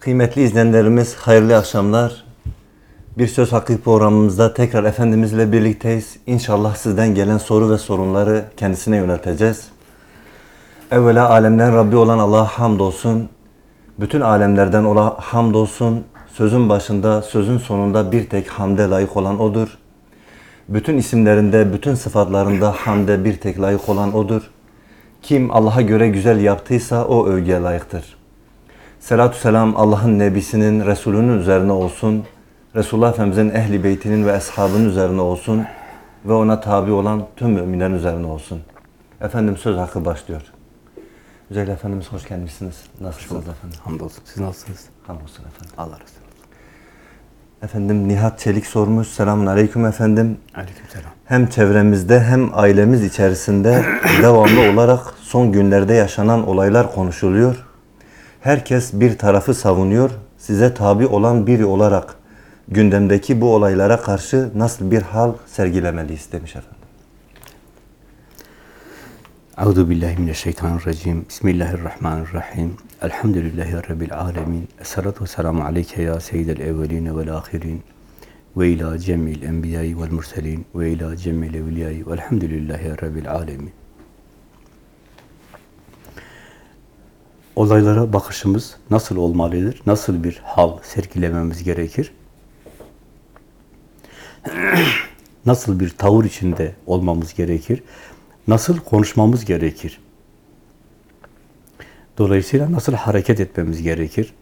Kıymetli izleyenlerimiz hayırlı akşamlar. Bir Söz Hakkı programımızda tekrar Efendimizle birlikteyiz. İnşallah sizden gelen soru ve sorunları kendisine yönelteceğiz. Evvela alemden Rabbi olan Allah'a hamdolsun. Bütün alemlerden ola hamdolsun. Sözün başında, sözün sonunda bir tek hamde layık olan O'dur. Bütün isimlerinde, bütün sıfatlarında hamde bir tek layık olan O'dur. Kim Allah'a göre güzel yaptıysa o övgüye layıktır. Selatü selam Allah'ın Nebisinin, Resulünün üzerine olsun. Resulullah Efendimizin ehli beytinin ve eshabının üzerine olsun. Ve ona tabi olan tüm müminlerin üzerine olsun. Efendim söz hakkı başlıyor. Güzel Efendimiz hoş gelmişsiniz. Nasılsınız efendim? Hamdolsun. Siz nasılsınız? Hamdolsun efendim. Allah razı olsun. Efendim Nihat Çelik sormuş. Selamun aleyküm efendim. Aleykümselam. Hem çevremizde hem ailemiz içerisinde devamlı olarak son günlerde yaşanan olaylar konuşuluyor. Herkes bir tarafı savunuyor. Size tabi olan biri olarak gündemdeki bu olaylara karşı nasıl bir hal sergilemeliyiz demiş efendim. Euzu billahi mineşşeytanirracim. Bismillahirrahmanirrahim. Elhamdülillahi rabbil alamin. Essalatu vesselamu aleyke ya seyyidel evvelin ve'l ahirin. Ve ila cemil enbiya'i ve'l murselin ve ila cemil evliya'i ve'lhamdülillahi rabbil alamin. Olaylara bakışımız nasıl olmalıdır? Nasıl bir hal sergilememiz gerekir? Nasıl bir tavır içinde olmamız gerekir? Nasıl konuşmamız gerekir? Dolayısıyla nasıl hareket etmemiz gerekir?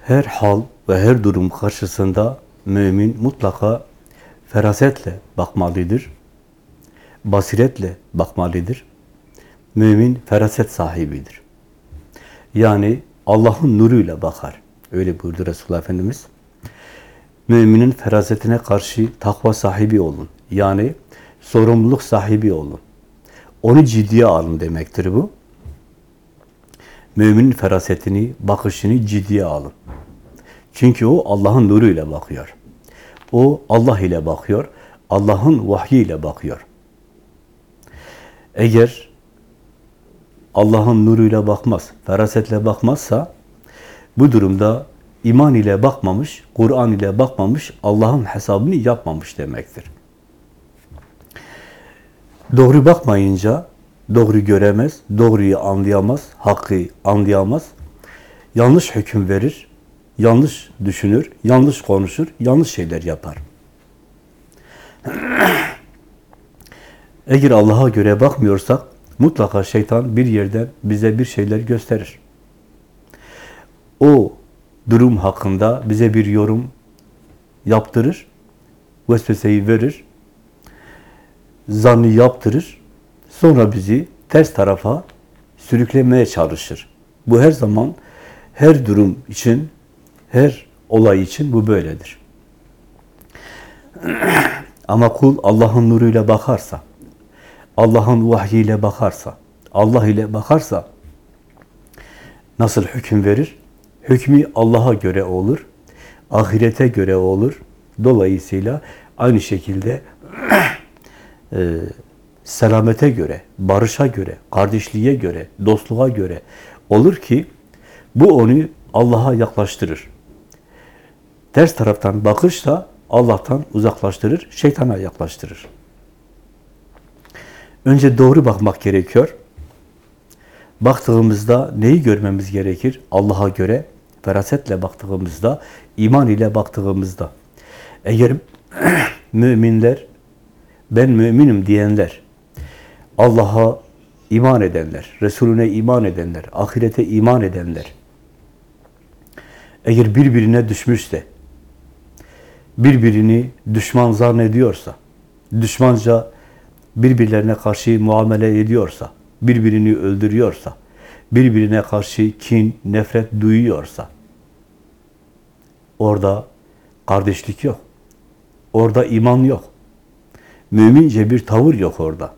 Her hal ve her durum karşısında mümin mutlaka ferasetle bakmalıdır. Basiretle bakmalıdır. Mümin feraset sahibidir. Yani Allah'ın nuruyla bakar. Öyle buyurdu Resulullah Efendimiz. Müminin ferasetine karşı takva sahibi olun. Yani sorumluluk sahibi olun. Onu ciddiye alın demektir bu. Müminin ferasetini, bakışını ciddiye alın. Çünkü o Allah'ın nuruyla bakıyor. O Allah ile bakıyor. Allah'ın vahyiyle bakıyor. Eğer Allah'ın nuruyla bakmaz, ferasetle bakmazsa bu durumda iman ile bakmamış, Kur'an ile bakmamış, Allah'ın hesabını yapmamış demektir. Doğru bakmayınca doğru göremez, doğruyu anlayamaz, hakkı anlayamaz. Yanlış hüküm verir, yanlış düşünür, yanlış konuşur, yanlış şeyler yapar. Eğer Allah'a göre bakmıyorsak mutlaka şeytan bir yerden bize bir şeyler gösterir. O durum hakkında bize bir yorum yaptırır, vesveseyi verir, zannı yaptırır, sonra bizi ters tarafa sürüklemeye çalışır. Bu her zaman, her durum için, her olay için bu böyledir. Ama kul Allah'ın nuruyla bakarsa, Allah'ın vahyiyle bakarsa, Allah ile bakarsa nasıl hüküm verir? Hükmü Allah'a göre olur, ahirete göre olur. Dolayısıyla aynı şekilde e, selamete göre, barışa göre, kardeşliğe göre, dostluğa göre olur ki bu onu Allah'a yaklaştırır. Ters taraftan bakış da Allah'tan uzaklaştırır, şeytana yaklaştırır. Önce doğru bakmak gerekiyor. Baktığımızda neyi görmemiz gerekir? Allah'a göre ferasetle baktığımızda, iman ile baktığımızda. Eğer müminler, ben müminim diyenler, Allah'a iman edenler, Resulüne iman edenler, ahirete iman edenler, eğer birbirine düşmüşse, birbirini düşman zannediyorsa, düşmanca birbirlerine karşı muamele ediyorsa, birbirini öldürüyorsa, birbirine karşı kin, nefret duyuyorsa, orada kardeşlik yok. Orada iman yok. Mümince bir tavır yok orada.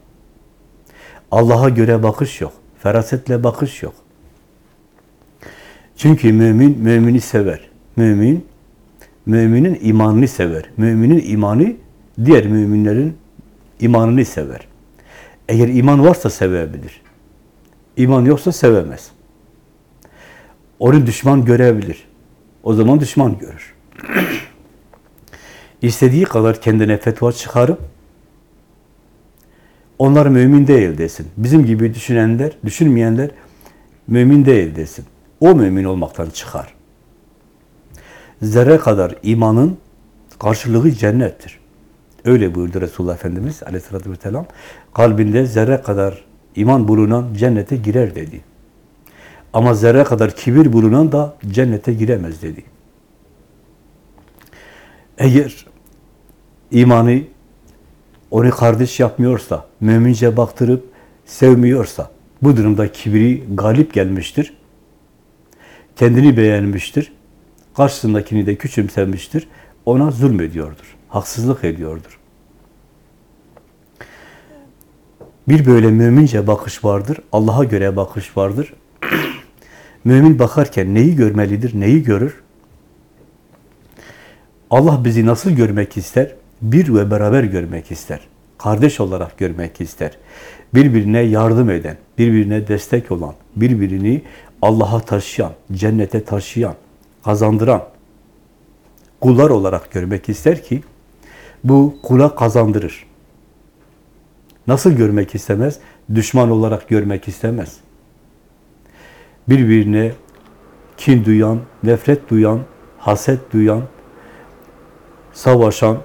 Allah'a göre bakış yok. Ferasetle bakış yok. Çünkü mümin, mümini sever. Mümin, müminin imanını sever. Müminin imanı, diğer müminlerin imanını sever. Eğer iman varsa sevebilir. İman yoksa sevemez. Onu düşman görebilir. O zaman düşman görür. İstediği kadar kendine fetva çıkarıp onlar mümin değil desin. Bizim gibi düşünenler, düşünmeyenler mümin değil desin. O mümin olmaktan çıkar. Zerre kadar imanın karşılığı cennettir. Öyle buyurdu Resulullah Efendimiz aleyhissalatü vesselam. Kalbinde zerre kadar iman bulunan cennete girer dedi. Ama zerre kadar kibir bulunan da cennete giremez dedi. Eğer imanı onu kardeş yapmıyorsa, mümince baktırıp sevmiyorsa, bu durumda kibri galip gelmiştir. Kendini beğenmiştir. Karşısındakini de küçümsemiştir. Ona zulmediyordur. Haksızlık ediyordur. Bir böyle mümince bakış vardır. Allah'a göre bakış vardır. Mümin bakarken neyi görmelidir, neyi görür? Allah bizi nasıl görmek ister? Bir ve beraber görmek ister. Kardeş olarak görmek ister. Birbirine yardım eden, birbirine destek olan, birbirini Allah'a taşıyan, cennete taşıyan, kazandıran kullar olarak görmek ister ki bu kula kazandırır. Nasıl görmek istemez? Düşman olarak görmek istemez. Birbirine kin duyan, nefret duyan, haset duyan, savaşan,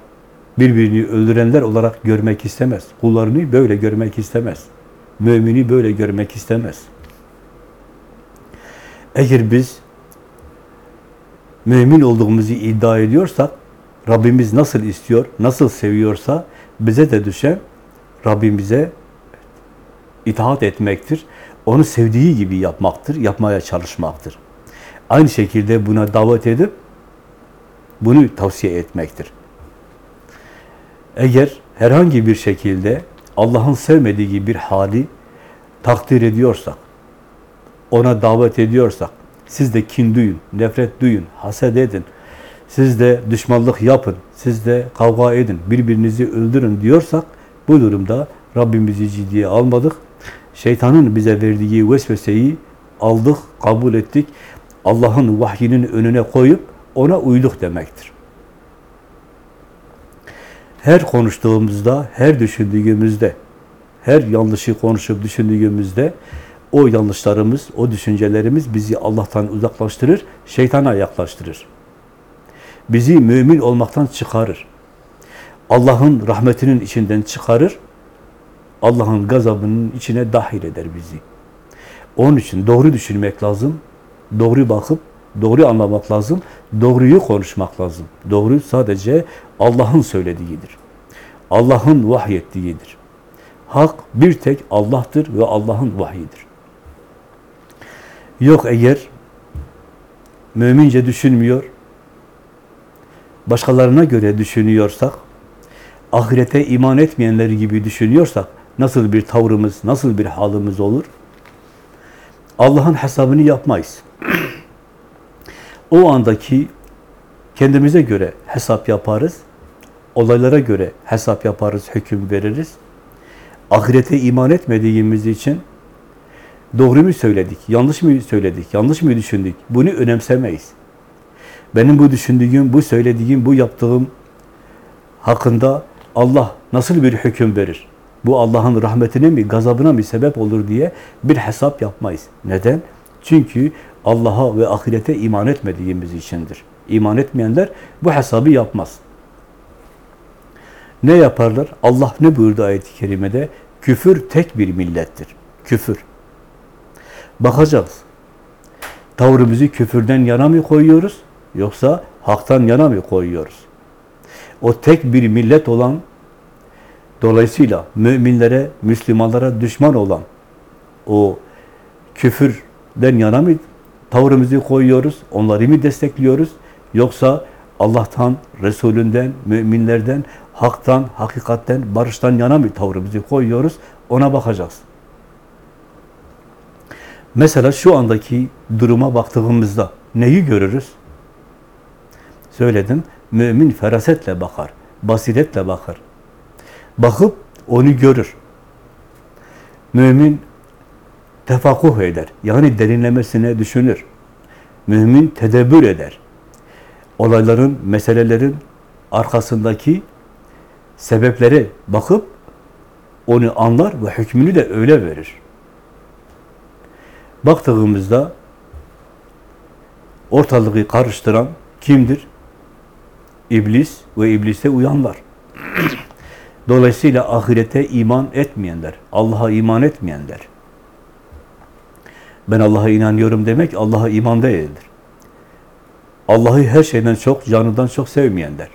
birbirini öldürenler olarak görmek istemez. Kullarını böyle görmek istemez. Mümini böyle görmek istemez. Eğer biz mümin olduğumuzu iddia ediyorsak, Rabbimiz nasıl istiyor, nasıl seviyorsa bize de düşen Rabbimize itaat etmektir. Onu sevdiği gibi yapmaktır, yapmaya çalışmaktır. Aynı şekilde buna davet edip bunu tavsiye etmektir. Eğer herhangi bir şekilde Allah'ın sevmediği bir hali takdir ediyorsak, ona davet ediyorsak, siz de kin duyun, nefret duyun, haset edin, siz de düşmanlık yapın, siz de kavga edin, birbirinizi öldürün diyorsak, bu durumda Rabbimizi ciddiye almadık. Şeytanın bize verdiği vesveseyi aldık, kabul ettik. Allah'ın vahyinin önüne koyup ona uyduk demektir. Her konuştuğumuzda, her düşündüğümüzde, her yanlışı konuşup düşündüğümüzde o yanlışlarımız, o düşüncelerimiz bizi Allah'tan uzaklaştırır, şeytana yaklaştırır. Bizi mümin olmaktan çıkarır. Allah'ın rahmetinin içinden çıkarır, Allah'ın gazabının içine dahil eder bizi. Onun için doğru düşünmek lazım, doğru bakıp, doğru anlamak lazım, doğruyu konuşmak lazım. Doğru sadece Allah'ın söylediğidir. Allah'ın vahyettiğidir. Hak bir tek Allah'tır ve Allah'ın vahyidir. Yok eğer mümince düşünmüyor, başkalarına göre düşünüyorsak, ahirete iman etmeyenler gibi düşünüyorsak, nasıl bir tavrımız, nasıl bir halimiz olur? Allah'ın hesabını yapmayız. o andaki kendimize göre hesap yaparız, olaylara göre hesap yaparız, hüküm veririz. Ahirete iman etmediğimiz için doğru mu söyledik, yanlış mı söyledik, yanlış mı düşündük? Bunu önemsemeyiz. Benim bu düşündüğüm, bu söylediğim, bu yaptığım hakkında Allah nasıl bir hüküm verir? Bu Allah'ın rahmetine mi, gazabına mı sebep olur diye bir hesap yapmayız. Neden? Çünkü Allah'a ve ahirete iman etmediğimiz içindir. İman etmeyenler bu hesabı yapmaz. Ne yaparlar? Allah ne buyurdu ayet-i kerimede? Küfür tek bir millettir. Küfür. Bakacağız. Tavrımızı küfürden yana mı koyuyoruz? Yoksa haktan yana mı koyuyoruz? O tek bir millet olan, dolayısıyla müminlere, Müslümanlara düşman olan o küfürden yana mı tavrımızı koyuyoruz? Onları mı destekliyoruz? Yoksa Allah'tan, Resulünden, müminlerden, haktan, hakikatten, barıştan yana mı tavrımızı koyuyoruz? Ona bakacağız. Mesela şu andaki duruma baktığımızda neyi görürüz? Söyledim, mümin ferasetle bakar, basiretle bakar. Bakıp onu görür. Mümin tefakuh eder, yani derinlemesine düşünür. Mümin tedebbür eder. Olayların, meselelerin arkasındaki sebeplere bakıp onu anlar ve hükmünü de öyle verir. Baktığımızda ortalığı karıştıran kimdir? İblis ve iblise uyanlar. Dolayısıyla ahirete iman etmeyenler, Allah'a iman etmeyenler. Ben Allah'a inanıyorum demek Allah'a iman değildir. Allah'ı her şeyden çok, canından çok sevmeyenler.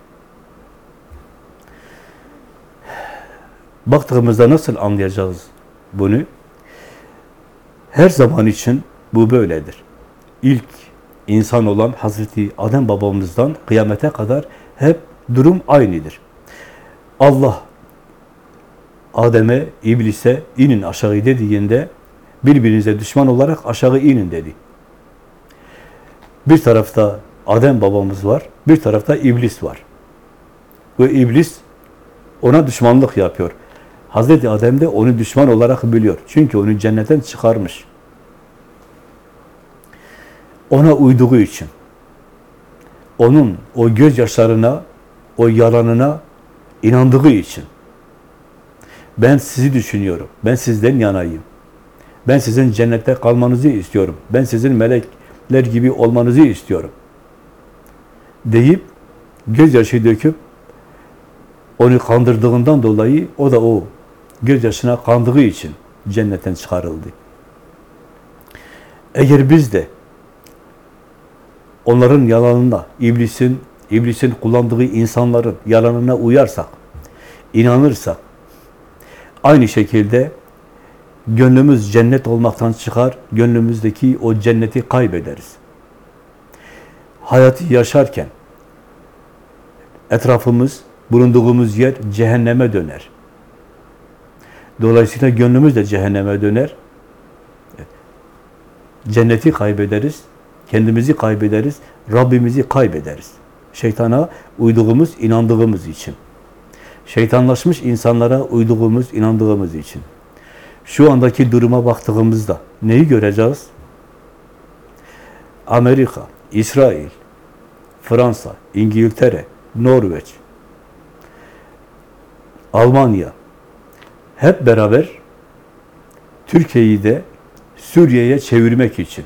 Baktığımızda nasıl anlayacağız bunu? Her zaman için bu böyledir. İlk insan olan Hazreti Adem babamızdan kıyamete kadar hep durum aynıdır. Allah Adem'e, iblise inin aşağı dediğinde birbirinize düşman olarak aşağı inin dedi. Bir tarafta Adem babamız var, bir tarafta iblis var. Ve iblis ona düşmanlık yapıyor. Hazreti Adem de onu düşman olarak biliyor. Çünkü onu cennetten çıkarmış. Ona uyduğu için. Onun o gözyaşlarına, o yalanına inandığı için. Ben sizi düşünüyorum. Ben sizden yanayım. Ben sizin cennette kalmanızı istiyorum. Ben sizin melekler gibi olmanızı istiyorum. Deyip gözyaşı döküp onu kandırdığından dolayı o da o gözyaşına kandığı için cennetten çıkarıldı. Eğer biz de onların yalanına, iblisin iblisin kullandığı insanların yalanına uyarsak, inanırsak, aynı şekilde gönlümüz cennet olmaktan çıkar, gönlümüzdeki o cenneti kaybederiz. Hayatı yaşarken etrafımız, bulunduğumuz yer cehenneme döner. Dolayısıyla gönlümüz de cehenneme döner. Cenneti kaybederiz, kendimizi kaybederiz, Rabbimizi kaybederiz. Şeytana uyduğumuz, inandığımız için. Şeytanlaşmış insanlara uyduğumuz, inandığımız için. Şu andaki duruma baktığımızda neyi göreceğiz? Amerika, İsrail, Fransa, İngiltere, Norveç, Almanya hep beraber Türkiye'yi de Suriye'ye çevirmek için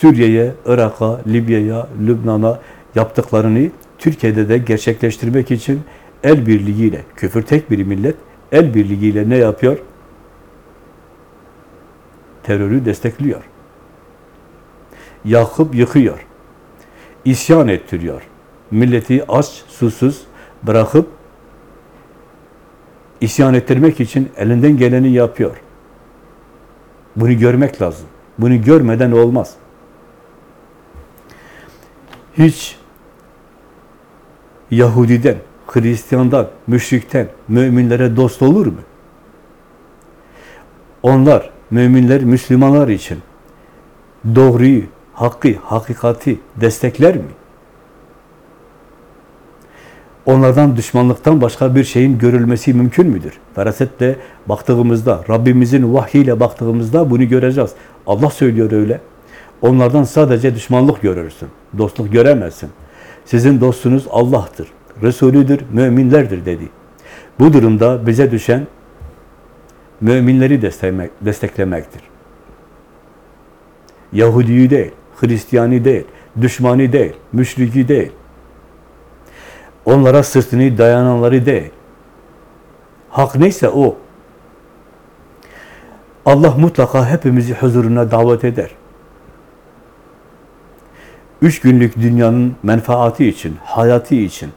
Suriye'ye, Irak'a, Libya'ya, Lübnan'a yaptıklarını Türkiye'de de gerçekleştirmek için el birliğiyle, küfür tek bir millet, el birliğiyle ne yapıyor? Terörü destekliyor. Yakıp yıkıyor. İsyan ettiriyor. Milleti aç, susuz bırakıp isyan ettirmek için elinden geleni yapıyor. Bunu görmek lazım. Bunu görmeden olmaz. Hiç Yahudiden, Hristiyandan, müşrikten müminlere dost olur mu? Onlar, müminler, Müslümanlar için doğruyu, hakkı, hakikati destekler mi? Onlardan düşmanlıktan başka bir şeyin görülmesi mümkün müdür? Ferasetle baktığımızda, Rabbimizin vahyiyle baktığımızda bunu göreceğiz. Allah söylüyor öyle. Onlardan sadece düşmanlık görürsün. Dostluk göremezsin. Sizin dostunuz Allah'tır, Resulüdür, müminlerdir dedi. Bu durumda bize düşen müminleri desteklemek, desteklemektir. Yahudiyi değil, Hristiyani değil, düşmanı değil, müşriki değil. Onlara sırtını dayananları değil. Hak neyse o. Allah mutlaka hepimizi huzuruna davet eder. Üç günlük dünyanın menfaati için, hayatı için,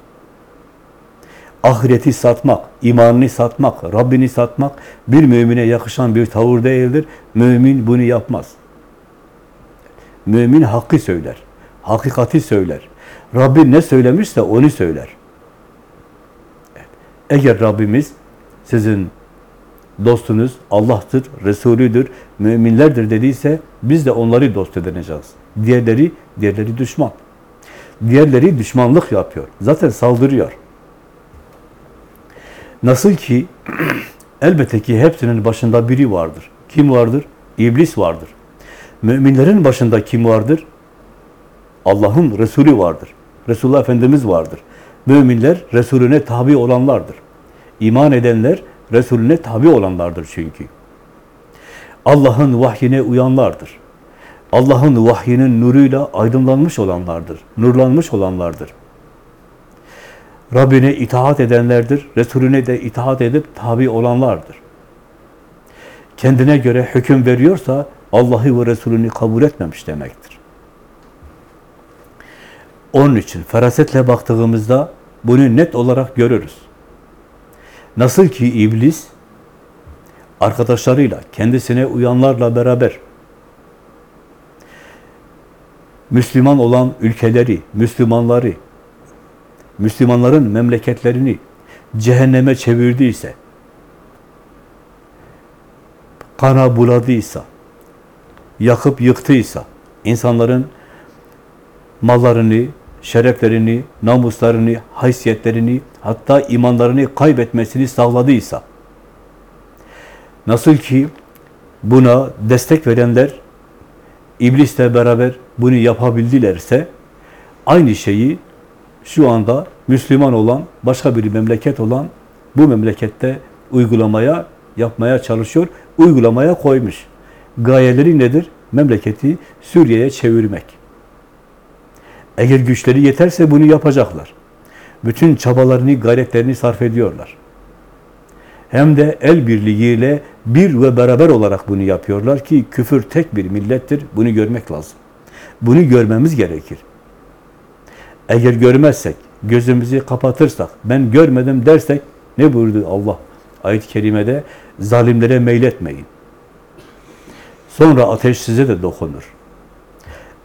ahireti satmak, imanını satmak, Rabbini satmak bir mümine yakışan bir tavır değildir. Mümin bunu yapmaz. Mümin hakkı söyler, hakikati söyler. Rabbi ne söylemişse onu söyler. Eğer Rabbimiz sizin dostunuz Allah'tır, Resulüdür, müminlerdir dediyse biz de onları dost edineceğiz. Diğerleri, diğerleri düşman. Diğerleri düşmanlık yapıyor. Zaten saldırıyor. Nasıl ki elbette ki hepsinin başında biri vardır. Kim vardır? İblis vardır. Müminlerin başında kim vardır? Allah'ın Resulü vardır. Resulullah Efendimiz vardır. Müminler Resulüne tabi olanlardır. İman edenler Resulüne tabi olanlardır çünkü. Allah'ın vahyine uyanlardır. Allah'ın vahyinin nuruyla aydınlanmış olanlardır. Nurlanmış olanlardır. Rabbine itaat edenlerdir. Resulüne de itaat edip tabi olanlardır. Kendine göre hüküm veriyorsa Allah'ı ve Resulünü kabul etmemiş demektir. Onun için ferasetle baktığımızda bunu net olarak görürüz. Nasıl ki iblis arkadaşlarıyla, kendisine uyanlarla beraber Müslüman olan ülkeleri, Müslümanları, Müslümanların memleketlerini cehenneme çevirdiyse, kana buladıysa, yakıp yıktıysa, insanların mallarını, şereflerini, namuslarını, haysiyetlerini, hatta imanlarını kaybetmesini sağladıysa, nasıl ki buna destek verenler iblisle beraber bunu yapabildilerse, aynı şeyi şu anda Müslüman olan, başka bir memleket olan bu memlekette uygulamaya, yapmaya çalışıyor, uygulamaya koymuş. Gayeleri nedir? Memleketi Suriye'ye çevirmek. Eğer güçleri yeterse bunu yapacaklar. Bütün çabalarını, gayretlerini sarf ediyorlar. Hem de el birliğiyle bir ve beraber olarak bunu yapıyorlar ki küfür tek bir millettir. Bunu görmek lazım. Bunu görmemiz gerekir. Eğer görmezsek, gözümüzü kapatırsak, ben görmedim dersek ne buyurdu Allah? Ayet-i kerimede zalimlere meyletmeyin. Sonra ateş size de dokunur.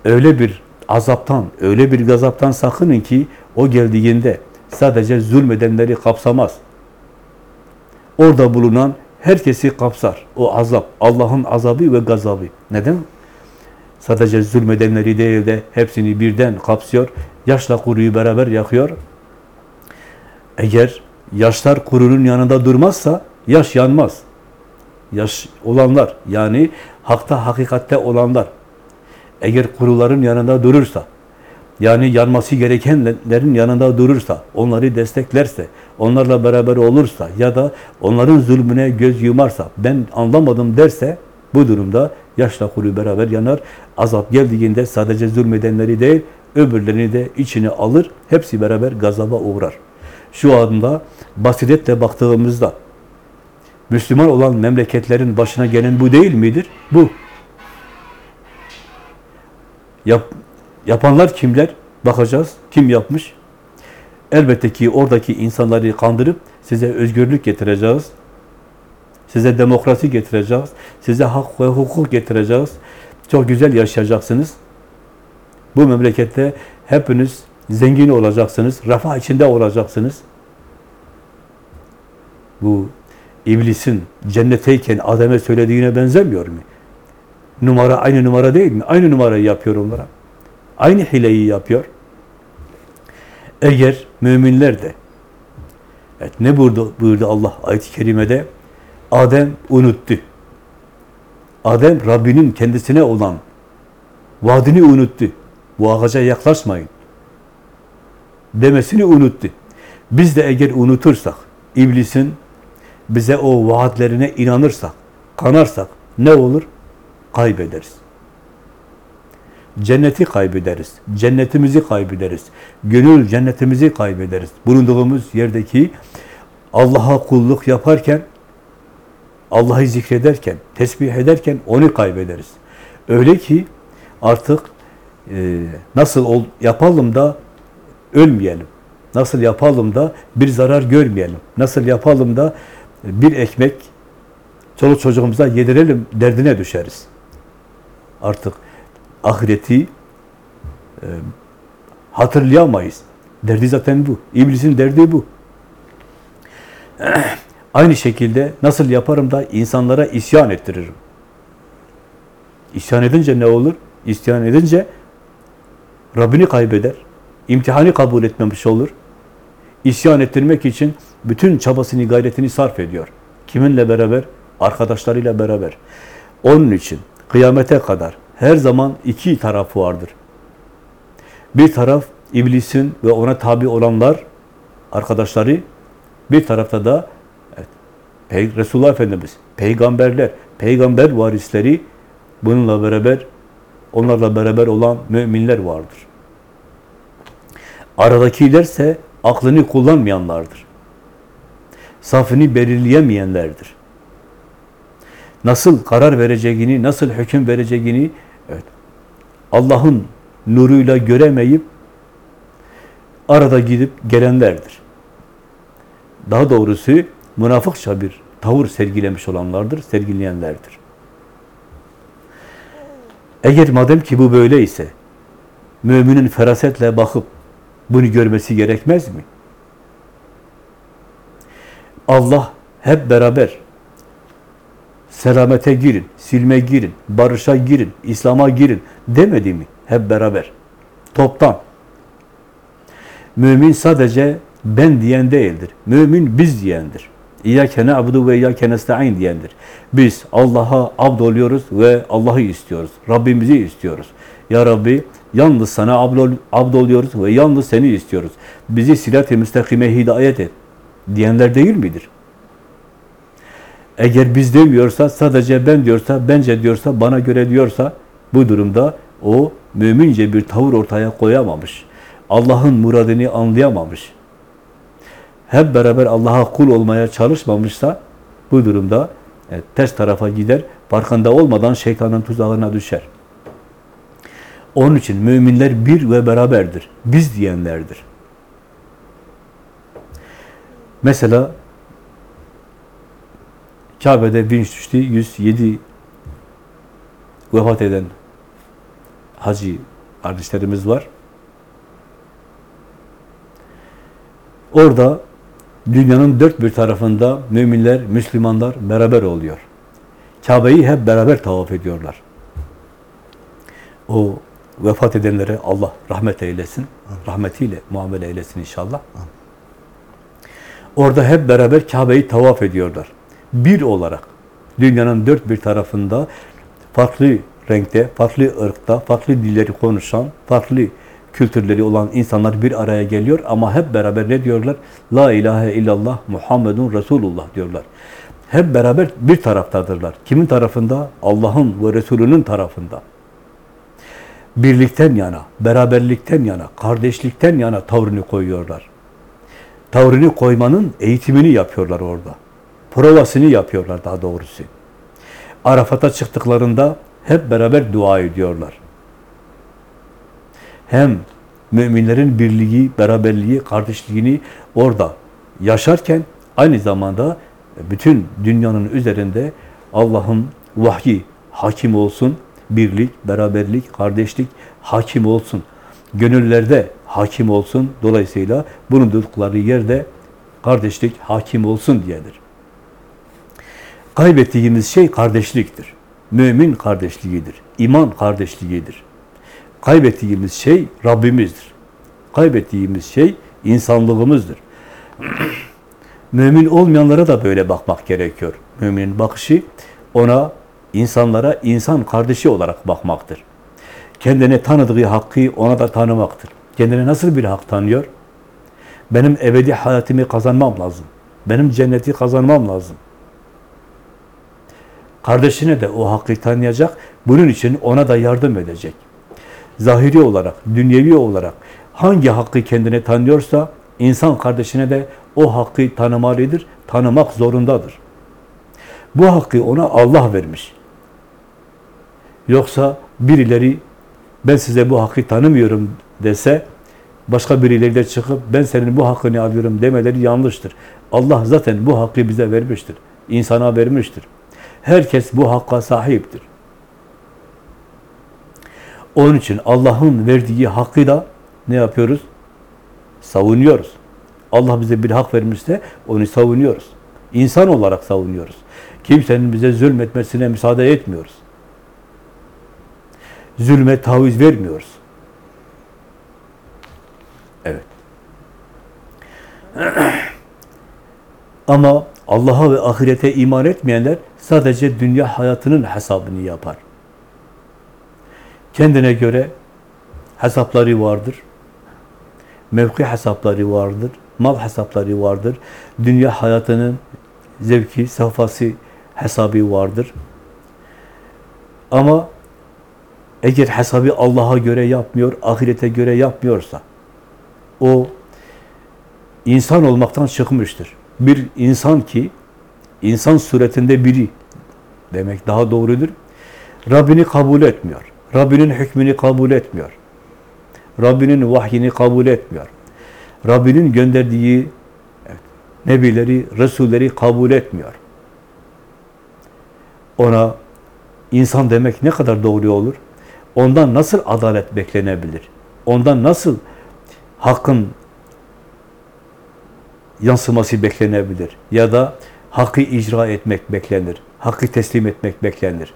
Öyle bir azaptan, öyle bir gazaptan sakının ki o geldiğinde sadece zulmedenleri kapsamaz. Orada bulunan herkesi kapsar. O azap, Allah'ın azabı ve gazabı. Neden? Sadece zulmedenleri değil de hepsini birden kapsıyor. Yaşla kuruyu beraber yakıyor. Eğer yaşlar kurunun yanında durmazsa yaş yanmaz. Yaş olanlar yani hakta hakikatte olanlar eğer kuruların yanında durursa yani yanması gerekenlerin yanında durursa, onları desteklerse, onlarla beraber olursa ya da onların zulmüne göz yumarsa, ben anlamadım derse bu durumda yaşla kuru beraber yanar. Azap geldiğinde sadece zulmedenleri değil, öbürlerini de içine alır, hepsi beraber gazaba uğrar. Şu anda basiretle baktığımızda Müslüman olan memleketlerin başına gelen bu değil midir? Bu. Yap, yapanlar kimler? Bakacağız. Kim yapmış? Elbette ki oradaki insanları kandırıp size özgürlük getireceğiz. Size demokrasi getireceğiz. Size hak ve hukuk getireceğiz. Çok güzel yaşayacaksınız. Bu memlekette hepiniz zengin olacaksınız. Refah içinde olacaksınız. Bu iblisin cennetteyken Adem'e söylediğine benzemiyor mu? Numara aynı numara değil mi? Aynı numarayı yapıyor onlara. Aynı hileyi yapıyor. Eğer müminler de evet, ne buyurdu, buyurdu Allah ayet-i kerimede? Adem unuttu. Adem Rabbinin kendisine olan vaadini unuttu. Bu ağaca yaklaşmayın. Demesini unuttu. Biz de eğer unutursak, iblisin bize o vaatlerine inanırsak, kanarsak ne olur? Kaybederiz. Cenneti kaybederiz. Cennetimizi kaybederiz. Gönül cennetimizi kaybederiz. Bulunduğumuz yerdeki Allah'a kulluk yaparken, Allah'ı zikrederken, tesbih ederken onu kaybederiz. Öyle ki artık e, nasıl ol, yapalım da ölmeyelim. Nasıl yapalım da bir zarar görmeyelim. Nasıl yapalım da bir ekmek çoluk çocuğumuza yedirelim derdine düşeriz. Artık ahireti e, hatırlayamayız. Derdi zaten bu. İblisin derdi bu. Aynı şekilde nasıl yaparım da insanlara isyan ettiririm. İsyan edince ne olur? İsyan edince Rabbini kaybeder. İmtihanı kabul etmemiş olur. İsyan ettirmek için bütün çabasını, gayretini sarf ediyor. Kiminle beraber? Arkadaşlarıyla beraber. Onun için kıyamete kadar her zaman iki tarafı vardır. Bir taraf iblisin ve ona tabi olanlar, arkadaşları, bir tarafta da evet, Resulullah Efendimiz, peygamberler, peygamber varisleri, bununla beraber, onlarla beraber olan müminler vardır. Aradakilerse aklını kullanmayanlardır. Safını belirleyemeyenlerdir. Nasıl karar vereceğini, nasıl hüküm vereceğini evet, Allah'ın nuruyla göremeyip arada gidip gelenlerdir. Daha doğrusu münafıkça bir tavır sergilemiş olanlardır, sergileyenlerdir. Eğer madem ki bu böyleyse, müminin ferasetle bakıp bunu görmesi gerekmez mi? Allah hep beraber selamete girin, silme girin, barışa girin, İslam'a girin demedi mi? Hep beraber. Toptan. Mümin sadece ben diyen değildir. Mümin biz diyendir. İyyâke ne'abudu ve iyyâke nesta'in diyendir. Biz Allah'a abd oluyoruz ve Allah'ı istiyoruz. Rabbimizi istiyoruz. Ya Rabbi yalnız sana abd, ol- abd oluyoruz ve yalnız seni istiyoruz. Bizi silat-i müstakime hidayet et diyenler değil midir? Eğer biz demiyorsa, sadece ben diyorsa, bence diyorsa, bana göre diyorsa, bu durumda o mümince bir tavır ortaya koyamamış. Allah'ın muradını anlayamamış. Hep beraber Allah'a kul olmaya çalışmamışsa, bu durumda evet, ters tarafa gider, farkında olmadan şeytanın tuzağına düşer. Onun için müminler bir ve beraberdir. Biz diyenlerdir. Mesela Kabe'de vinç düştü, 107 vefat eden hacı kardeşlerimiz var. Orada dünyanın dört bir tarafında müminler, Müslümanlar beraber oluyor. Kabe'yi hep beraber tavaf ediyorlar. O vefat edenlere Allah rahmet eylesin. Rahmetiyle muamele eylesin inşallah. Orada hep beraber Kabe'yi tavaf ediyorlar. Bir olarak dünyanın dört bir tarafında farklı renkte, farklı ırkta, farklı dilleri konuşan, farklı kültürleri olan insanlar bir araya geliyor ama hep beraber ne diyorlar? La ilahe illallah Muhammedun Resulullah diyorlar. Hep beraber bir taraftadırlar. Kimin tarafında? Allah'ın ve Resulünün tarafında. Birlikten yana, beraberlikten yana, kardeşlikten yana tavrını koyuyorlar. Tavrını koymanın eğitimini yapıyorlar orada. Provasını yapıyorlar daha doğrusu. Arafat'a çıktıklarında hep beraber dua ediyorlar. Hem müminlerin birliği, beraberliği, kardeşliğini orada yaşarken aynı zamanda bütün dünyanın üzerinde Allah'ın vahyi hakim olsun, birlik, beraberlik, kardeşlik hakim olsun. Gönüllerde hakim olsun. Dolayısıyla bulundukları yerde kardeşlik hakim olsun diyedir. Kaybettiğimiz şey kardeşliktir. Mümin kardeşliğidir. İman kardeşliğidir. Kaybettiğimiz şey Rabbimizdir. Kaybettiğimiz şey insanlığımızdır. Mümin olmayanlara da böyle bakmak gerekiyor. Müminin bakışı ona, insanlara insan kardeşi olarak bakmaktır. Kendine tanıdığı hakkı ona da tanımaktır. Kendine nasıl bir hak tanıyor? Benim ebedi hayatımı kazanmam lazım. Benim cenneti kazanmam lazım. Kardeşine de o hakkı tanıyacak. Bunun için ona da yardım edecek. Zahiri olarak, dünyevi olarak hangi hakkı kendine tanıyorsa insan kardeşine de o hakkı tanımalıdır, tanımak zorundadır. Bu hakkı ona Allah vermiş. Yoksa birileri ben size bu hakkı tanımıyorum dese başka birileri de çıkıp ben senin bu hakkını alıyorum demeleri yanlıştır. Allah zaten bu hakkı bize vermiştir. insana vermiştir. Herkes bu hakka sahiptir. Onun için Allah'ın verdiği hakkı da ne yapıyoruz? Savunuyoruz. Allah bize bir hak vermişse onu savunuyoruz. İnsan olarak savunuyoruz. Kimsenin bize zulmetmesine müsaade etmiyoruz. Zulme taviz vermiyoruz. Evet. Ama Allah'a ve ahirete iman etmeyenler sadece dünya hayatının hesabını yapar. Kendine göre hesapları vardır. Mevki hesapları vardır. Mal hesapları vardır. Dünya hayatının zevki, safhası hesabı vardır. Ama eğer hesabı Allah'a göre yapmıyor, ahirete göre yapmıyorsa o insan olmaktan çıkmıştır. Bir insan ki insan suretinde biri demek daha doğrudur. Rabbini kabul etmiyor. Rabbinin hükmünü kabul etmiyor. Rabbinin vahyini kabul etmiyor. Rabbinin gönderdiği evet, nebileri, resulleri kabul etmiyor. Ona insan demek ne kadar doğru olur? Ondan nasıl adalet beklenebilir? Ondan nasıl hakkın yansıması beklenebilir? Ya da hakkı icra etmek beklenir. Hakkı teslim etmek beklenir.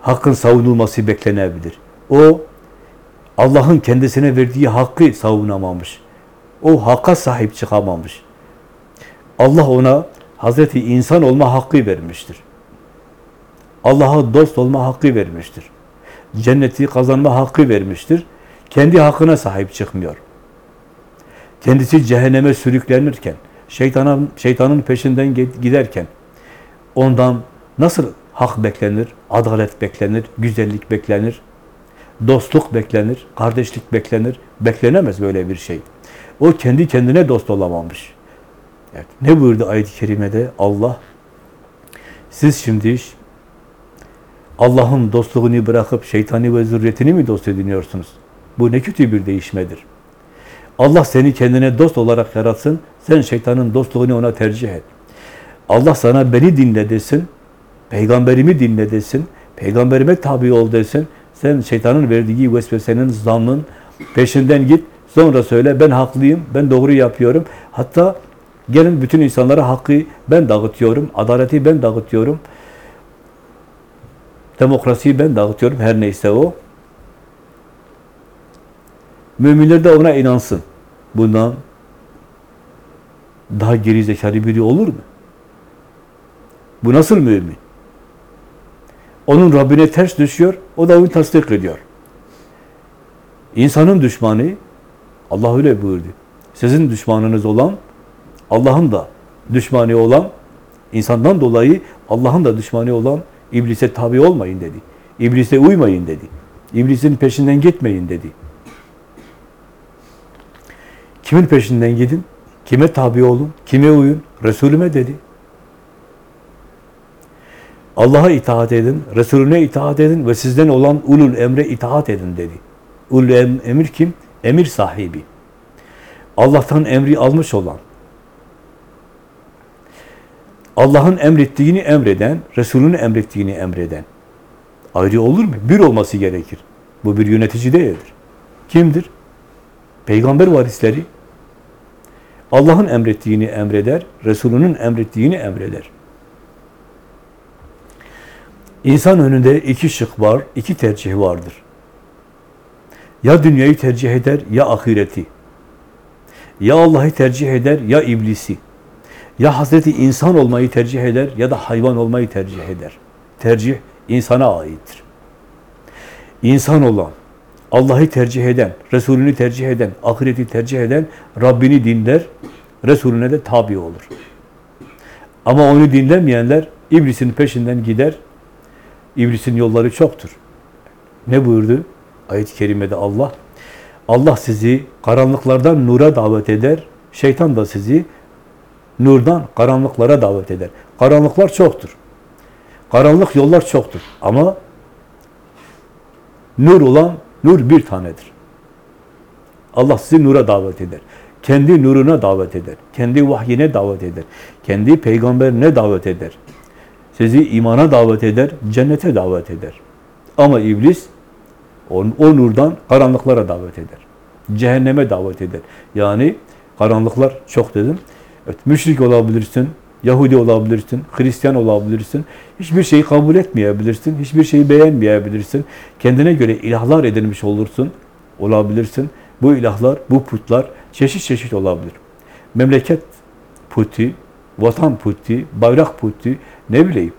Hakkın savunulması beklenebilir. O Allah'ın kendisine verdiği hakkı savunamamış. O hakka sahip çıkamamış. Allah ona Hazreti insan olma hakkı vermiştir. Allah'a dost olma hakkı vermiştir. Cenneti kazanma hakkı vermiştir. Kendi hakkına sahip çıkmıyor. Kendisi cehenneme sürüklenirken, şeytana, şeytanın peşinden giderken ondan nasıl hak beklenir, adalet beklenir, güzellik beklenir, dostluk beklenir, kardeşlik beklenir. Beklenemez böyle bir şey. O kendi kendine dost olamamış. Evet. Ne buyurdu ayet-i kerimede? Allah, siz şimdi Allah'ın dostluğunu bırakıp şeytani ve zürriyetini mi dost ediniyorsunuz? Bu ne kötü bir değişmedir. Allah seni kendine dost olarak yaratsın, sen şeytanın dostluğunu ona tercih et. Allah sana beni dinle desin, peygamberimi dinle desin, peygamberime tabi ol desin, sen şeytanın verdiği vesvesenin, zannın peşinden git, sonra söyle ben haklıyım, ben doğru yapıyorum. Hatta gelin bütün insanlara hakkı ben dağıtıyorum, adaleti ben dağıtıyorum, demokrasiyi ben dağıtıyorum, her neyse o. Müminler de ona inansın. Bundan daha geri zekalı biri olur mu? Bu nasıl mümin? Onun Rabbine ters düşüyor, o da onu tasdik ediyor. İnsanın düşmanı, Allah öyle buyurdu. Sizin düşmanınız olan, Allah'ın da düşmanı olan, insandan dolayı Allah'ın da düşmanı olan iblise tabi olmayın dedi. İblise uymayın dedi. İblisin peşinden gitmeyin dedi. Kimin peşinden gidin? Kime tabi olun? Kime uyun? Resulüme dedi. Allah'a itaat edin, Resulüne itaat edin ve sizden olan ulul emre itaat edin dedi. Ulul em, emir kim? Emir sahibi. Allah'tan emri almış olan. Allah'ın emrettiğini emreden, Resulünün emrettiğini emreden. Ayrı olur mu? Bir olması gerekir. Bu bir yönetici değildir. Kimdir? Peygamber varisleri. Allah'ın emrettiğini emreder, Resulünün emrettiğini emreder. İnsan önünde iki şık var, iki tercih vardır. Ya dünyayı tercih eder, ya ahireti. Ya Allah'ı tercih eder, ya iblisi. Ya Hazreti insan olmayı tercih eder, ya da hayvan olmayı tercih eder. Tercih insana aittir. İnsan olan, Allah'ı tercih eden, Resulünü tercih eden, ahireti tercih eden, Rabbini dinler, Resulüne de tabi olur. Ama onu dinlemeyenler iblisin peşinden gider. İblisin yolları çoktur. Ne buyurdu? Ayet-i kerimede Allah. Allah sizi karanlıklardan nura davet eder. Şeytan da sizi nurdan karanlıklara davet eder. Karanlıklar çoktur. Karanlık yollar çoktur. Ama nur olan nur bir tanedir. Allah sizi nura davet eder. Kendi nuruna davet eder. Kendi vahyine davet eder. Kendi peygamberine davet eder. Sizi imana davet eder, cennete davet eder. Ama iblis o, o nurdan karanlıklara davet eder. Cehenneme davet eder. Yani karanlıklar çok dedim. Evet, müşrik olabilirsin, Yahudi olabilirsin, Hristiyan olabilirsin. Hiçbir şeyi kabul etmeyebilirsin, hiçbir şeyi beğenmeyebilirsin. Kendine göre ilahlar edinmiş olursun, olabilirsin. Bu ilahlar, bu putlar çeşit çeşit olabilir. Memleket puti, vatan puti, bayrak puti, ne bileyim.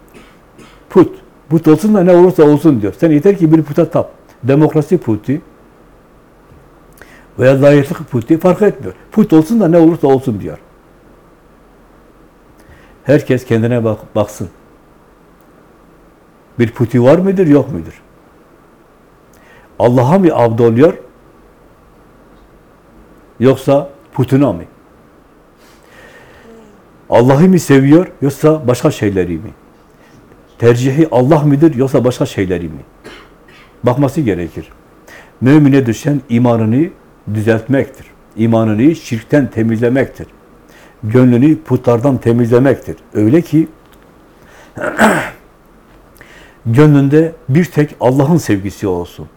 Put. Put olsun da ne olursa olsun diyor. Sen yeter ki bir puta tap. demokrasi puti veya layıklık puti fark etmiyor. Put olsun da ne olursa olsun diyor. Herkes kendine bak, baksın. Bir puti var mıdır, yok mudur? Allah'a mı abd oluyor? Yoksa putuna mı? Allah'ı mı seviyor, yoksa başka şeyleri mi? Tercihi Allah mıdır, yoksa başka şeyleri mi? Bakması gerekir. Mümine düşen imanını düzeltmektir. İmanını şirkten temizlemektir. Gönlünü putlardan temizlemektir. Öyle ki gönlünde bir tek Allah'ın sevgisi olsun.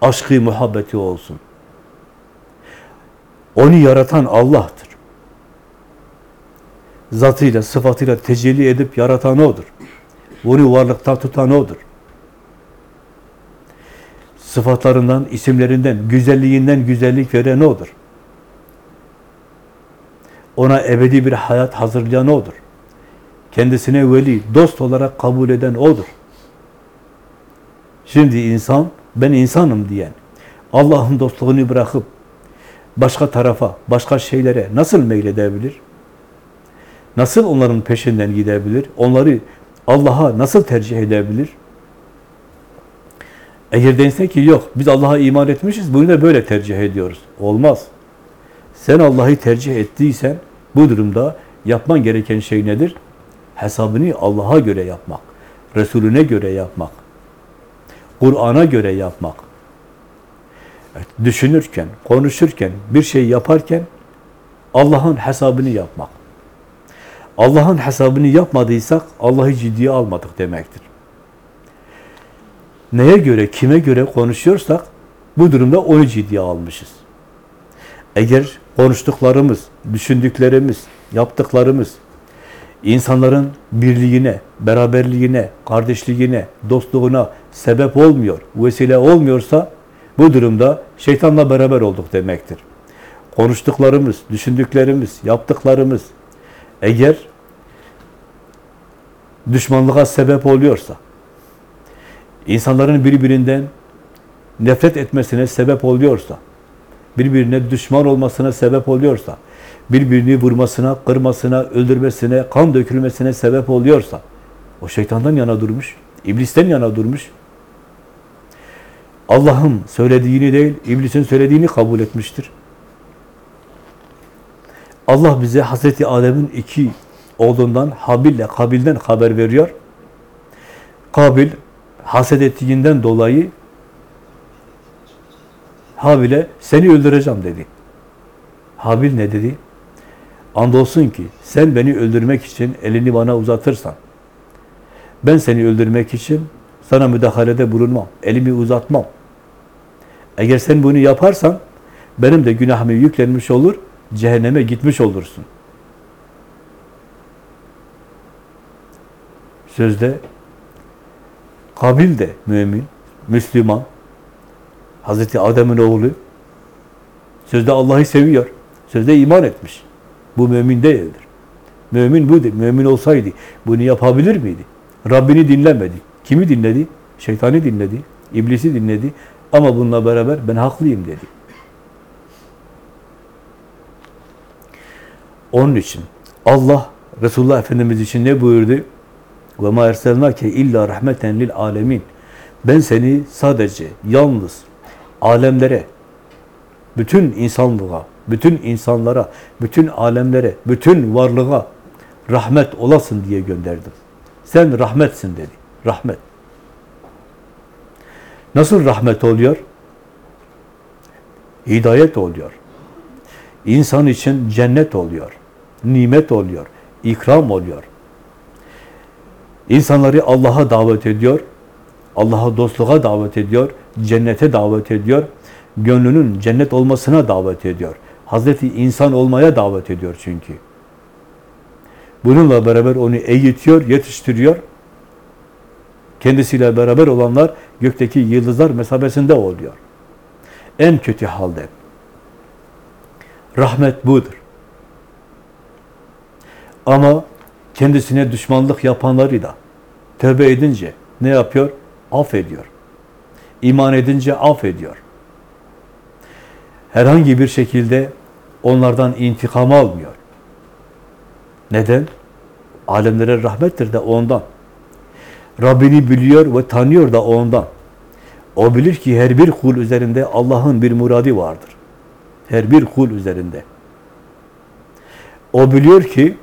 Aşkı, muhabbeti olsun. Onu yaratan Allah'tır. Zatıyla, sıfatıyla tecelli edip yaratan O'dur. Onu varlıkta tutan O'dur. Sıfatlarından, isimlerinden, güzelliğinden güzellik veren O'dur. Ona ebedi bir hayat hazırlayan O'dur. Kendisine veli, dost olarak kabul eden O'dur. Şimdi insan, ben insanım diyen, Allah'ın dostluğunu bırakıp başka tarafa, başka şeylere nasıl meyledebilir? Nasıl onların peşinden gidebilir? Onları Allah'a nasıl tercih edebilir? Eğer dense ki yok, biz Allah'a iman etmişiz, bunu da böyle tercih ediyoruz. Olmaz. Sen Allah'ı tercih ettiysen, bu durumda yapman gereken şey nedir? Hesabını Allah'a göre yapmak, Resulüne göre yapmak, Kur'an'a göre yapmak. Evet, düşünürken, konuşurken, bir şey yaparken Allah'ın hesabını yapmak. Allah'ın hesabını yapmadıysak Allah'ı ciddiye almadık demektir. Neye göre, kime göre konuşuyorsak bu durumda onu ciddiye almışız. Eğer konuştuklarımız, düşündüklerimiz, yaptıklarımız insanların birliğine, beraberliğine, kardeşliğine, dostluğuna sebep olmuyor, vesile olmuyorsa bu durumda şeytanla beraber olduk demektir. Konuştuklarımız, düşündüklerimiz, yaptıklarımız eğer düşmanlığa sebep oluyorsa, insanların birbirinden nefret etmesine sebep oluyorsa, birbirine düşman olmasına sebep oluyorsa, birbirini vurmasına, kırmasına, öldürmesine, kan dökülmesine sebep oluyorsa, o şeytandan yana durmuş, iblisten yana durmuş. Allah'ın söylediğini değil, iblisin söylediğini kabul etmiştir. Allah bize Hazreti Adem'in iki oğlundan, Habil ile Kabil'den haber veriyor. Kabil, haset ettiğinden dolayı Habil'e seni öldüreceğim dedi. Habil ne dedi? Andolsun ki sen beni öldürmek için elini bana uzatırsan, ben seni öldürmek için sana müdahalede bulunmam, elimi uzatmam. Eğer sen bunu yaparsan, benim de günahımı yüklenmiş olur, cehenneme gitmiş olursun. Sözde Kabil de mümin, Müslüman, Hazreti Adem'in oğlu, sözde Allah'ı seviyor, sözde iman etmiş. Bu mümin değildir. Mümin budur. Mümin olsaydı bunu yapabilir miydi? Rabbini dinlemedi. Kimi dinledi? Şeytanı dinledi, iblisi dinledi. Ama bununla beraber ben haklıyım dedi. Onun için Allah Resulullah Efendimiz için ne buyurdu? Ve ma erselnake illa rahmeten lil alemin. Ben seni sadece yalnız alemlere, bütün insanlığa, bütün insanlara, bütün alemlere, bütün varlığa rahmet olasın diye gönderdim. Sen rahmetsin dedi. Rahmet. Nasıl rahmet oluyor? Hidayet oluyor. İnsan için cennet oluyor. Nimet oluyor. ikram oluyor. İnsanları Allah'a davet ediyor. Allah'a dostluğa davet ediyor. Cennete davet ediyor. Gönlünün cennet olmasına davet ediyor. Hazreti insan olmaya davet ediyor çünkü. Bununla beraber onu eğitiyor, yetiştiriyor. Kendisiyle beraber olanlar gökteki yıldızlar mesabesinde oluyor. En kötü halde. Rahmet budur. Ama kendisine düşmanlık yapanları da tövbe edince ne yapıyor? Affediyor. İman edince affediyor. Herhangi bir şekilde onlardan intikam almıyor. Neden? Alemlere rahmettir de ondan. Rabbini biliyor ve tanıyor da ondan. O bilir ki her bir kul üzerinde Allah'ın bir muradi vardır. Her bir kul üzerinde. O biliyor ki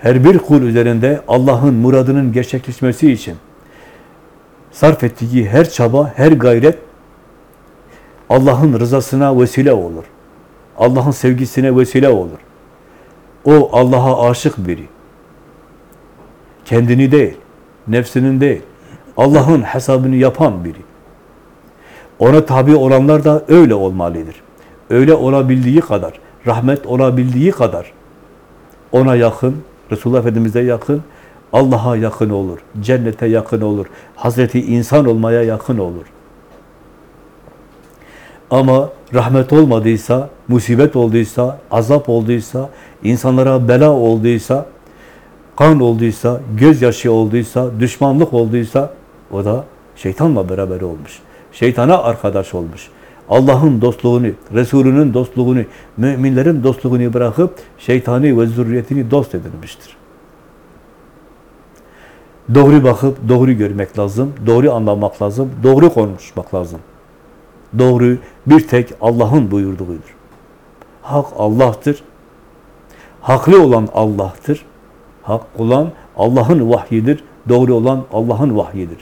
her bir kul üzerinde Allah'ın muradının gerçekleşmesi için sarf ettiği her çaba, her gayret Allah'ın rızasına vesile olur. Allah'ın sevgisine vesile olur. O Allah'a aşık biri. Kendini değil, nefsinin değil, Allah'ın hesabını yapan biri. Ona tabi olanlar da öyle olmalıdır. Öyle olabildiği kadar, rahmet olabildiği kadar ona yakın, Resulullah Efendimiz'e yakın, Allah'a yakın olur, cennete yakın olur, Hazreti insan olmaya yakın olur. Ama rahmet olmadıysa, musibet olduysa, azap olduysa, insanlara bela olduysa, kan olduysa, gözyaşı olduysa, düşmanlık olduysa o da şeytanla beraber olmuş. Şeytana arkadaş olmuş. Allah'ın dostluğunu, Resulünün dostluğunu, müminlerin dostluğunu bırakıp şeytani ve zürriyetini dost edinmiştir. Doğru bakıp doğru görmek lazım, doğru anlamak lazım, doğru konuşmak lazım. Doğru bir tek Allah'ın buyurduğudur. Hak Allah'tır. Haklı olan Allah'tır. Hak olan Allah'ın vahyidir. Doğru olan Allah'ın vahyidir.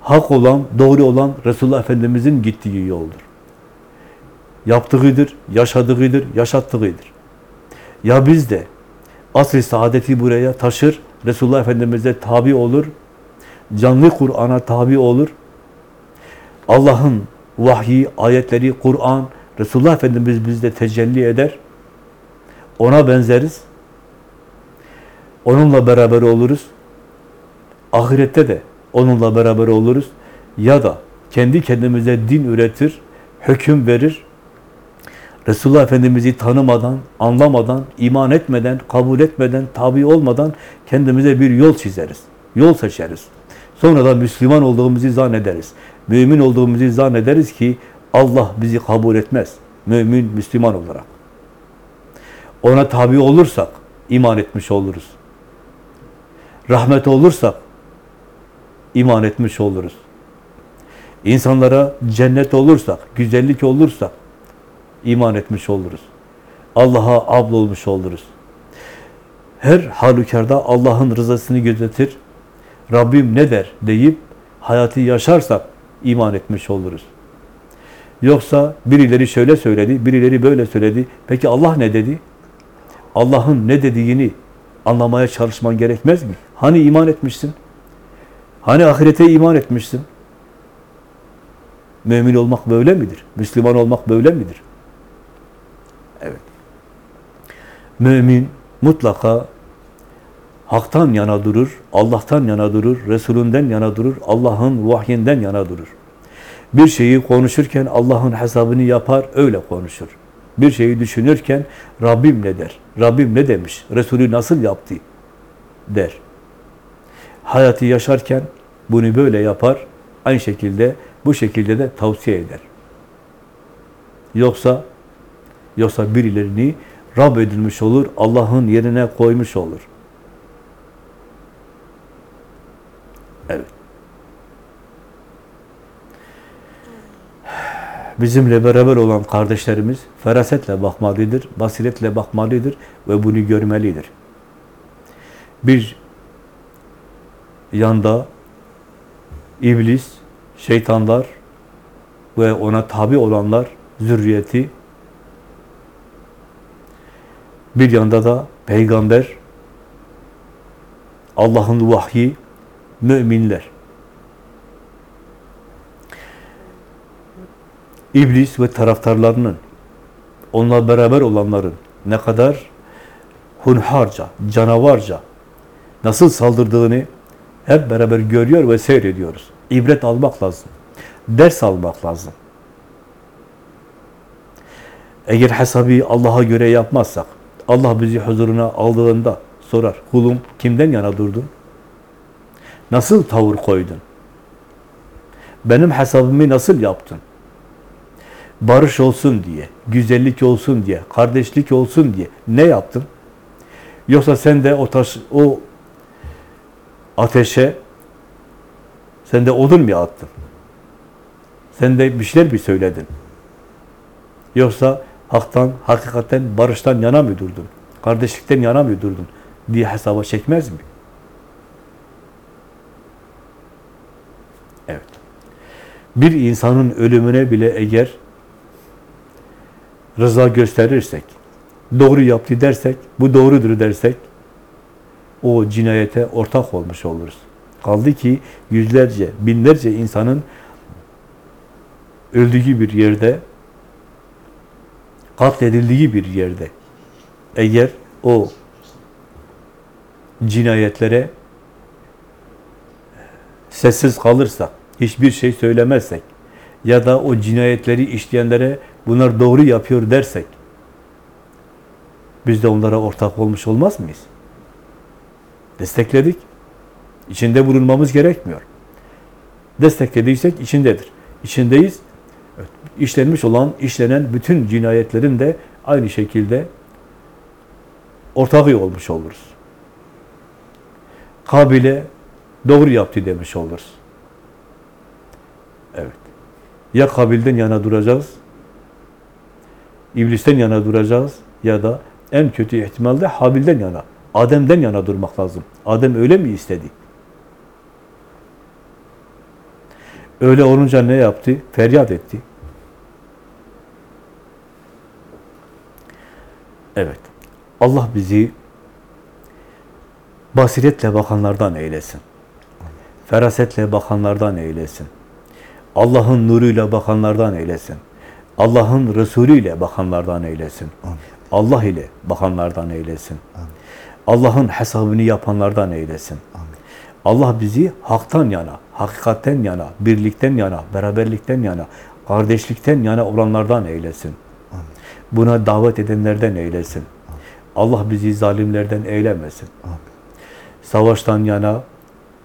Hak olan, doğru olan Resulullah Efendimiz'in gittiği yoldur. Yaptığıdır, yaşadığıdır, yaşattığıdır. Ya biz de asr-ı saadeti buraya taşır, Resulullah Efendimiz'e tabi olur, canlı Kur'an'a tabi olur, Allah'ın vahyi, ayetleri, Kur'an, Resulullah Efendimiz bizde tecelli eder, ona benzeriz, onunla beraber oluruz, ahirette de onunla beraber oluruz. Ya da kendi kendimize din üretir, hüküm verir, Resulullah Efendimiz'i tanımadan, anlamadan, iman etmeden, kabul etmeden, tabi olmadan kendimize bir yol çizeriz, yol seçeriz. Sonra da Müslüman olduğumuzu zannederiz. Mümin olduğumuzu zannederiz ki Allah bizi kabul etmez. Mümin, Müslüman olarak. Ona tabi olursak iman etmiş oluruz. Rahmet olursak iman etmiş oluruz. İnsanlara cennet olursak, güzellik olursak iman etmiş oluruz. Allah'a abd olmuş oluruz. Her halükarda Allah'ın rızasını gözetir. Rabbim ne der deyip hayatı yaşarsak iman etmiş oluruz. Yoksa birileri şöyle söyledi, birileri böyle söyledi. Peki Allah ne dedi? Allah'ın ne dediğini anlamaya çalışman gerekmez mi? Hani iman etmişsin? Hani ahirete iman etmişsin? Mümin olmak böyle midir? Müslüman olmak böyle midir? Evet. Mümin mutlaka haktan yana durur, Allah'tan yana durur, Resulünden yana durur, Allah'ın vahyinden yana durur. Bir şeyi konuşurken Allah'ın hesabını yapar, öyle konuşur. Bir şeyi düşünürken Rabbim ne der? Rabbim ne demiş? Resulü nasıl yaptı? der. Hayatı yaşarken bunu böyle yapar, aynı şekilde bu şekilde de tavsiye eder. Yoksa yoksa birilerini Rab edilmiş olur, Allah'ın yerine koymuş olur. Evet. Bizimle beraber olan kardeşlerimiz ferasetle bakmalıdır, basiretle bakmalıdır ve bunu görmelidir. Bir yanda iblis, şeytanlar ve ona tabi olanlar, zürriyeti, bir yanda da peygamber, Allah'ın vahyi, müminler. İblis ve taraftarlarının, onunla beraber olanların ne kadar hunharca, canavarca nasıl saldırdığını hep beraber görüyor ve seyrediyoruz. İbret almak lazım. Ders almak lazım. Eğer hesabı Allah'a göre yapmazsak, Allah bizi huzuruna aldığında sorar, kulum kimden yana durdun? Nasıl tavır koydun? Benim hesabımı nasıl yaptın? Barış olsun diye, güzellik olsun diye, kardeşlik olsun diye ne yaptın? Yoksa sen de o taş, o ateşe sen de odun mu attın? Sen de bir şeyler mi söyledin? Yoksa haktan, hakikaten barıştan yana mı durdun? Kardeşlikten yana mı durdun? diye hesaba çekmez mi? Evet. Bir insanın ölümüne bile eğer rıza gösterirsek, doğru yaptı dersek, bu doğrudur dersek, o cinayete ortak olmuş oluruz. Kaldı ki yüzlerce, binlerce insanın öldüğü bir yerde, katledildiği bir yerde, eğer o cinayetlere sessiz kalırsak, hiçbir şey söylemezsek ya da o cinayetleri işleyenlere bunlar doğru yapıyor dersek biz de onlara ortak olmuş olmaz mıyız? Destekledik. İçinde bulunmamız gerekmiyor. Desteklediysek içindedir. İçindeyiz. İşlenmiş olan, işlenen bütün cinayetlerin de aynı şekilde ortağı olmuş oluruz. Kabil'e doğru yaptı demiş oluruz. Evet. Ya Kabil'den yana duracağız, İblisten yana duracağız ya da en kötü ihtimalle Habil'den yana, Adem'den yana durmak lazım. Adem öyle mi istedi? Öyle olunca ne yaptı? Feryat etti. Evet. Allah bizi basiretle bakanlardan eylesin. Ferasetle bakanlardan eylesin. Allah'ın nuruyla bakanlardan eylesin. Allah'ın Resulü ile bakanlardan eylesin. Amin. Allah ile bakanlardan eylesin. Allah'ın hesabını yapanlardan eylesin. Amin. Allah bizi haktan yana, hakikatten yana, birlikten yana, beraberlikten yana, kardeşlikten yana olanlardan eylesin. Buna davet edenlerden eylesin. Allah bizi zalimlerden eylemesin. Savaştan yana,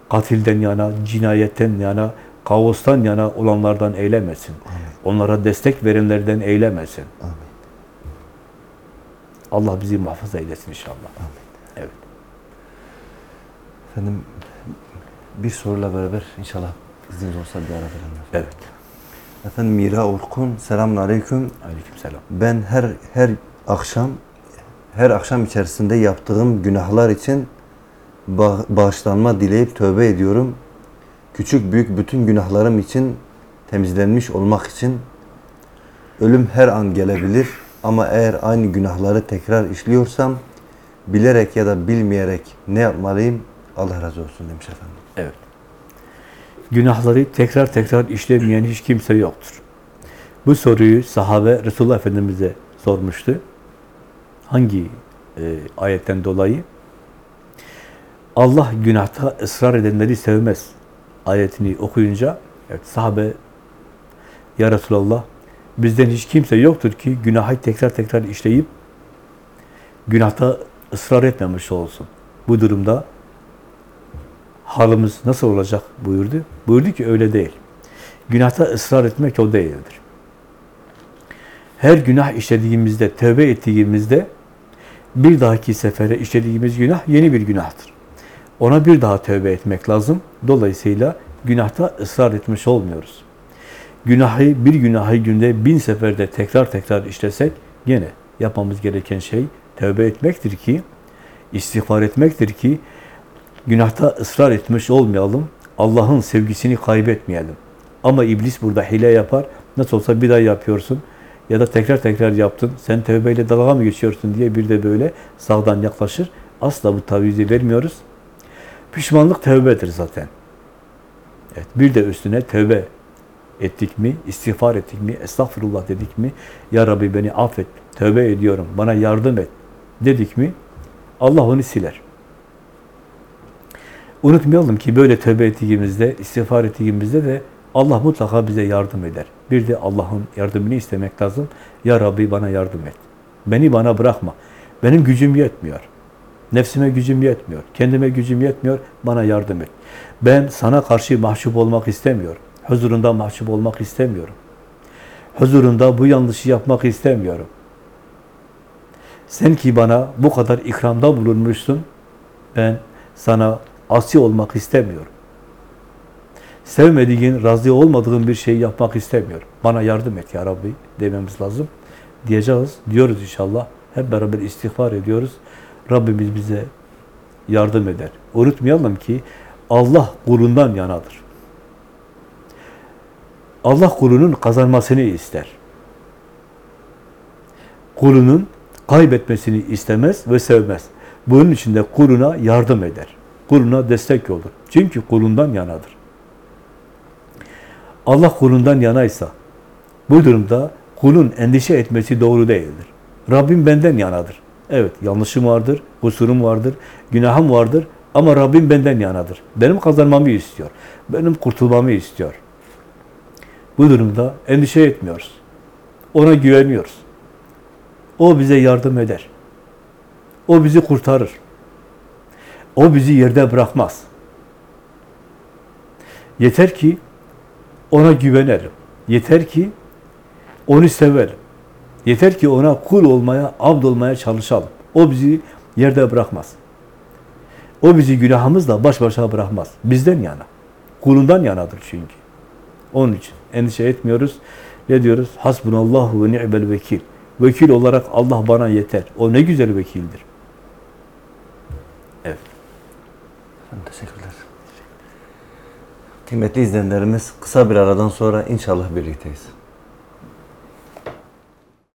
katilden yana, cinayetten yana, kaostan yana olanlardan eylemesin. Onlara destek verenlerden eylemesin. Allah bizi muhafaza eylesin inşallah. Evet. Efendim bir soruyla beraber inşallah izniniz olsa bir ara verelim. Evet. Efendim Mira Orkun, selamun aleyküm. Aleykümselam. Ben her her akşam her akşam içerisinde yaptığım günahlar için ba- bağışlanma dileyip tövbe ediyorum. Küçük büyük bütün günahlarım için temizlenmiş olmak için ölüm her an gelebilir ama eğer aynı günahları tekrar işliyorsam bilerek ya da bilmeyerek ne yapmalıyım? Allah razı olsun demiş efendim. Evet. Günahları tekrar tekrar işlemeyen hiç kimse yoktur. Bu soruyu sahabe Resulullah Efendimiz'e sormuştu. Hangi e, ayetten dolayı? Allah günahta ısrar edenleri sevmez. Ayetini okuyunca evet, sahabe Ya Resulallah bizden hiç kimse yoktur ki günahı tekrar tekrar işleyip günahta ısrar etmemiş olsun. Bu durumda halimiz nasıl olacak buyurdu. Buyurdu ki öyle değil. Günahta ısrar etmek o değildir. Her günah işlediğimizde, tövbe ettiğimizde bir dahaki sefere işlediğimiz günah yeni bir günahtır. Ona bir daha tövbe etmek lazım. Dolayısıyla günahta ısrar etmiş olmuyoruz. Günahı, bir günahı günde bin seferde tekrar tekrar işlesek gene yapmamız gereken şey tövbe etmektir ki, istiğfar etmektir ki günahta ısrar etmiş olmayalım. Allah'ın sevgisini kaybetmeyelim. Ama iblis burada hile yapar. Nasıl olsa bir daha yapıyorsun. Ya da tekrar tekrar yaptın. Sen tövbeyle dalga mı geçiyorsun diye bir de böyle sağdan yaklaşır. Asla bu tavizi vermiyoruz. Pişmanlık tövbedir zaten. Evet, bir de üstüne tövbe ettik mi, istiğfar ettik mi, estağfurullah dedik mi, Ya Rabbi beni affet, tövbe ediyorum, bana yardım et dedik mi, Allah onu siler. Unutmayalım ki böyle tövbe ettiğimizde, istiğfar ettiğimizde de Allah mutlaka bize yardım eder. Bir de Allah'ın yardımını istemek lazım. Ya Rabbi bana yardım et. Beni bana bırakma. Benim gücüm yetmiyor. Nefsime gücüm yetmiyor. Kendime gücüm yetmiyor. Bana yardım et. Ben sana karşı mahcup olmak istemiyorum. Huzurunda mahcup olmak istemiyorum. Huzurunda bu yanlışı yapmak istemiyorum. Sen ki bana bu kadar ikramda bulunmuşsun, ben sana asi olmak istemiyorum. Sevmediğin, razı olmadığın bir şey yapmak istemiyorum. Bana yardım et ya Rabbi dememiz lazım. Diyeceğiz, diyoruz inşallah. Hep beraber istiğfar ediyoruz. Rabbimiz bize yardım eder. Unutmayalım ki Allah kulundan yanadır. Allah kulunun kazanmasını ister. Kulunun kaybetmesini istemez ve sevmez. Bunun için de kuluna yardım eder. Kuluna destek olur. Çünkü kulundan yanadır. Allah kulundan yanaysa bu durumda kulun endişe etmesi doğru değildir. Rabbim benden yanadır. Evet yanlışım vardır, kusurum vardır, günahım vardır ama Rabbim benden yanadır. Benim kazanmamı istiyor. Benim kurtulmamı istiyor. Bu durumda endişe etmiyoruz. Ona güveniyoruz. O bize yardım eder. O bizi kurtarır. O bizi yerde bırakmaz. Yeter ki ona güvenelim. Yeter ki onu sevelim. Yeter ki ona kul olmaya, abd olmaya çalışalım. O bizi yerde bırakmaz. O bizi günahımızla baş başa bırakmaz. Bizden yana. Kulundan yanadır çünkü. Onun için endişe etmiyoruz. Ne diyoruz? Hasbunallahu ve ni'mel vekil. Vekil olarak Allah bana yeter. O ne güzel vekildir. Evet. Teşekkürler. Kıymetli izleyenlerimiz kısa bir aradan sonra inşallah birlikteyiz.